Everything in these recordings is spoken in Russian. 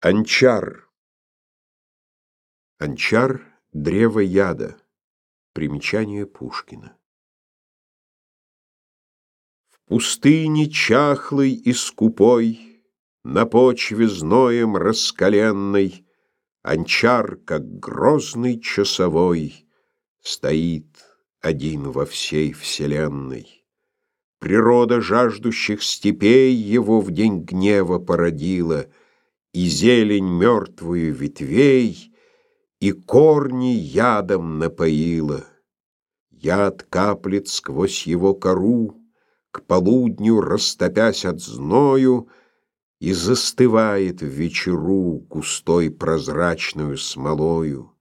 Анчар. Анчар — древо яда. Примечание Пушкина. В пустыне чахлой и скупой, На почве зноем раскаленной, Анчар, как грозный часовой, Стоит один во всей вселенной. Природа жаждущих степей Его в день гнева породила — и зелень мертвую ветвей, и корни ядом напоила. Яд каплет сквозь его кору, к полудню растопясь от зною, и застывает в вечеру густой прозрачную смолою.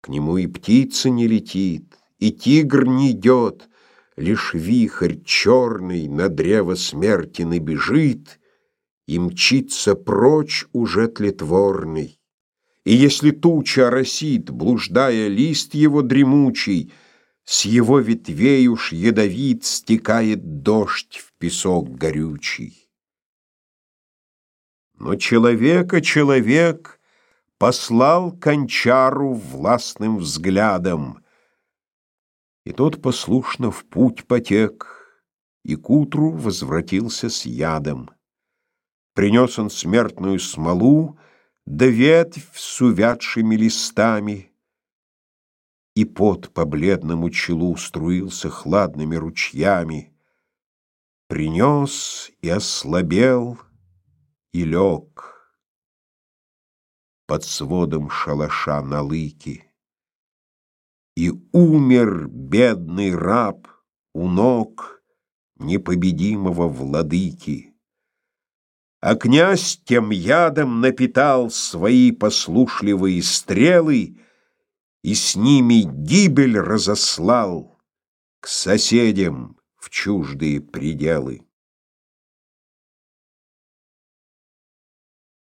К нему и птица не летит, и тигр не идет, лишь вихрь черный на древо смерти набежит — и мчится прочь уже тлетворный. И если туча оросит, блуждая лист его дремучий, С его ветвей уж ядовит стекает дождь в песок горючий. Но человека человек послал кончару властным взглядом, И тот послушно в путь потек, и к утру возвратился с ядом. Принес он смертную смолу, да ветвь с увядшими листами, И пот по бледному челу струился хладными ручьями. Принес и ослабел, и лег под сводом шалаша на лыке. И умер бедный раб у ног непобедимого владыки. А князь тем ядом напитал свои послушливые стрелы И с ними гибель разослал к соседям в чуждые пределы.